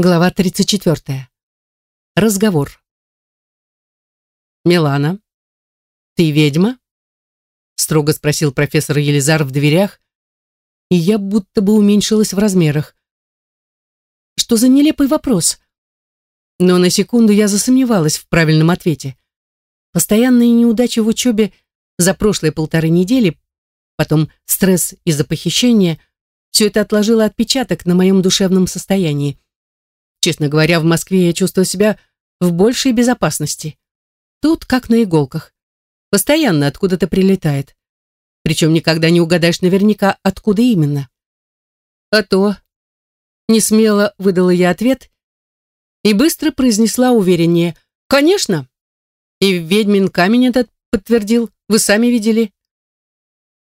Глава 34. Разговор. «Милана, ты ведьма?» строго спросил профессор Елизар в дверях, и я будто бы уменьшилась в размерах. Что за нелепый вопрос? Но на секунду я засомневалась в правильном ответе. Постоянные неудачи в учебе за прошлые полторы недели, потом стресс из-за похищения, все это отложило отпечаток на моем душевном состоянии. Честно говоря, в Москве я чувствую себя в большей безопасности. Тут как на иголках. Постоянно откуда-то прилетает. Причем никогда не угадаешь наверняка, откуда именно. А то... Не смело выдала я ответ и быстро произнесла увереннее. «Конечно!» И ведьмин камень этот подтвердил. Вы сами видели.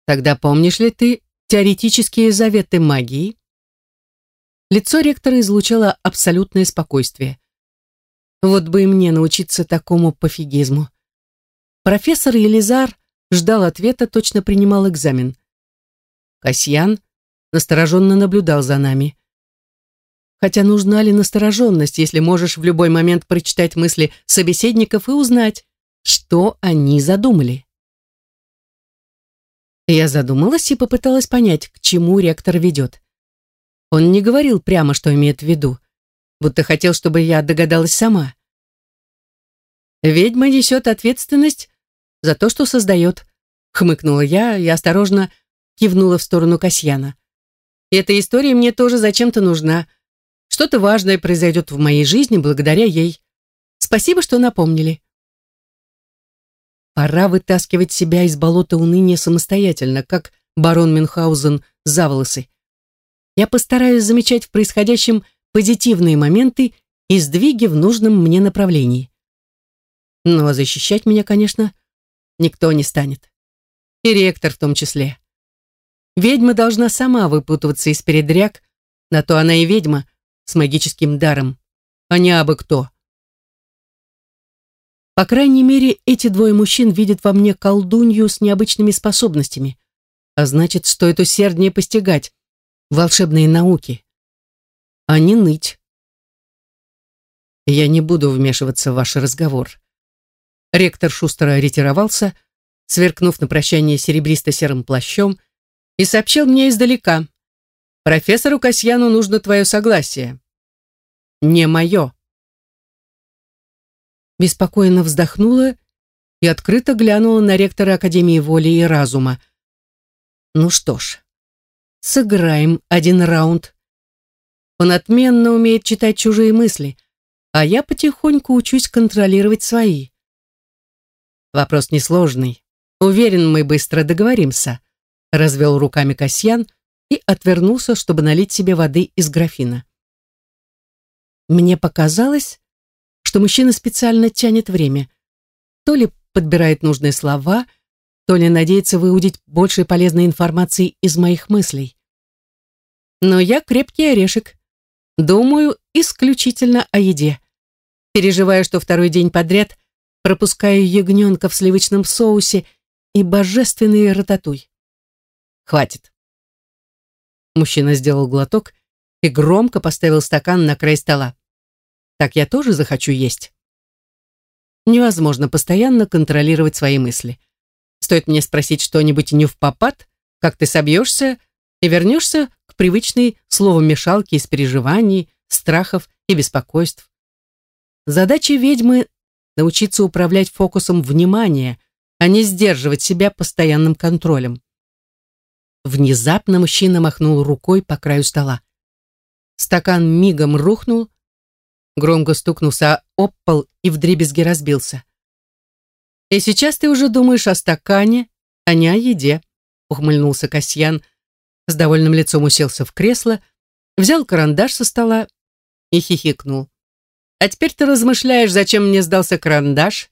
Тогда помнишь ли ты теоретические заветы магии? Лицо ректора излучало абсолютное спокойствие. Вот бы и мне научиться такому пофигизму. Профессор Елизар ждал ответа, точно принимал экзамен. Касьян настороженно наблюдал за нами. Хотя нужна ли настороженность, если можешь в любой момент прочитать мысли собеседников и узнать, что они задумали? Я задумалась и попыталась понять, к чему ректор ведет. Он не говорил прямо, что имеет в виду, будто хотел, чтобы я догадалась сама. «Ведьма несет ответственность за то, что создает», — хмыкнула я и осторожно кивнула в сторону Касьяна. «Эта история мне тоже зачем-то нужна. Что-то важное произойдет в моей жизни благодаря ей. Спасибо, что напомнили». Пора вытаскивать себя из болота уныния самостоятельно, как барон Мюнхгаузен за волосы. Я постараюсь замечать в происходящем позитивные моменты и сдвиги в нужном мне направлении. Но защищать меня, конечно, никто не станет. И ректор в том числе. Ведьма должна сама выпутываться из передряг, на то она и ведьма с магическим даром, а не абы кто. По крайней мере, эти двое мужчин видят во мне колдунью с необычными способностями, а значит, стоит усерднее постигать, волшебные науки, а не ныть. Я не буду вмешиваться в ваш разговор. Ректор шустро ретировался, сверкнув на прощание серебристо-серым плащом, и сообщил мне издалека. «Профессору Касьяну нужно твое согласие». «Не мое». Беспокойно вздохнула и открыто глянула на ректора Академии воли и разума. Ну что ж, Сыграем один раунд. Он отменно умеет читать чужие мысли, а я потихоньку учусь контролировать свои. Вопрос несложный. Уверен, мы быстро договоримся. Развел руками Касьян и отвернулся, чтобы налить себе воды из графина. Мне показалось, что мужчина специально тянет время. То ли подбирает нужные слова, то ли надеется выудить больше полезной информации из моих мыслей. Но я крепкий орешек. Думаю исключительно о еде. Переживаю, что второй день подряд пропускаю ягненка в сливочном соусе и божественный рататуй. Хватит. Мужчина сделал глоток и громко поставил стакан на край стола. Так я тоже захочу есть. Невозможно постоянно контролировать свои мысли. Стоит мне спросить что-нибудь не в попад, как ты собьешься и вернешься к привычной словомешалке из переживаний, страхов и беспокойств. Задача ведьмы — научиться управлять фокусом внимания, а не сдерживать себя постоянным контролем. Внезапно мужчина махнул рукой по краю стола. Стакан мигом рухнул, громко стукнулся об пол и вдребезги разбился. «И сейчас ты уже думаешь о стакане, а не о еде», ухмыльнулся Касьян, с довольным лицом уселся в кресло, взял карандаш со стола и хихикнул. «А теперь ты размышляешь, зачем мне сдался карандаш?»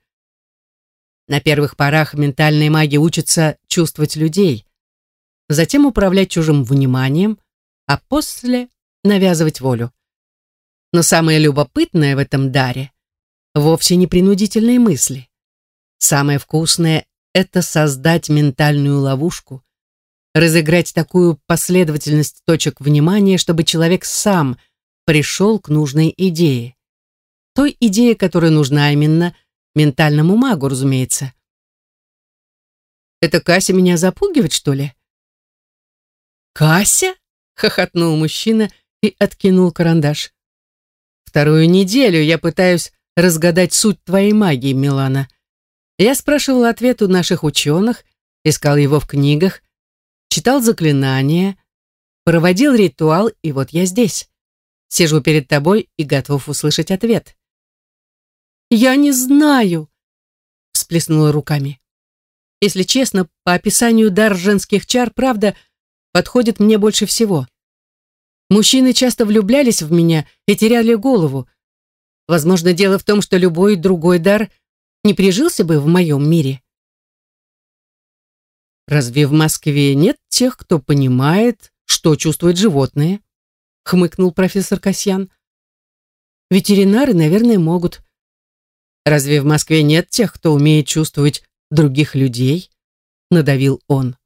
На первых порах ментальные маги учатся чувствовать людей, затем управлять чужим вниманием, а после навязывать волю. Но самое любопытное в этом даре вовсе не принудительные мысли. Самое вкусное — это создать ментальную ловушку, разыграть такую последовательность точек внимания, чтобы человек сам пришел к нужной идее. Той идее, которая нужна именно ментальному магу, разумеется. Это Кася меня запугивает, что ли? Кася? хохотнул мужчина и откинул карандаш. Вторую неделю я пытаюсь разгадать суть твоей магии, Милана. Я спрашивал ответ у наших ученых, искал его в книгах, читал заклинания, проводил ритуал, и вот я здесь. Сижу перед тобой и готов услышать ответ. «Я не знаю», — всплеснула руками. Если честно, по описанию дар женских чар, правда, подходит мне больше всего. Мужчины часто влюблялись в меня и теряли голову. Возможно, дело в том, что любой другой дар не прижился бы в моем мире. Разве в Москве нет тех, кто понимает, что чувствуют животные? Хмыкнул профессор Касьян. Ветеринары, наверное, могут. Разве в Москве нет тех, кто умеет чувствовать других людей?» — надавил он.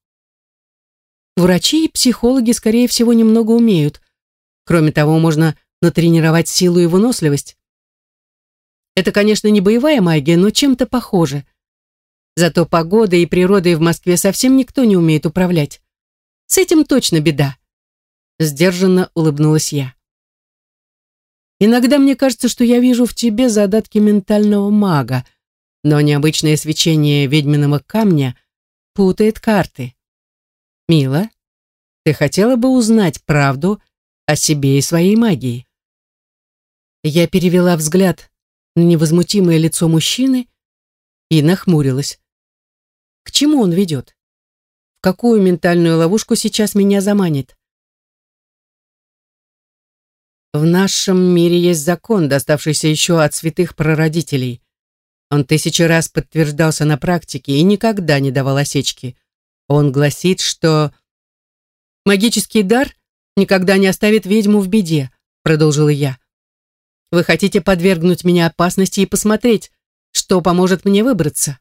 Врачи и психологи, скорее всего, немного умеют. Кроме того, можно натренировать силу и выносливость. Это, конечно, не боевая магия, но чем-то похоже. Зато погодой и природой в Москве совсем никто не умеет управлять. С этим точно беда. Сдержанно улыбнулась я. Иногда мне кажется, что я вижу в тебе задатки ментального мага, но необычное свечение ведьминого камня путает карты. Мила, ты хотела бы узнать правду о себе и своей магии? Я перевела взгляд на невозмутимое лицо мужчины и нахмурилась. К чему он ведет? В какую ментальную ловушку сейчас меня заманит? В нашем мире есть закон, доставшийся еще от святых прародителей. Он тысячи раз подтверждался на практике и никогда не давал осечки. Он гласит, что «Магический дар никогда не оставит ведьму в беде», продолжила я. «Вы хотите подвергнуть меня опасности и посмотреть, что поможет мне выбраться?»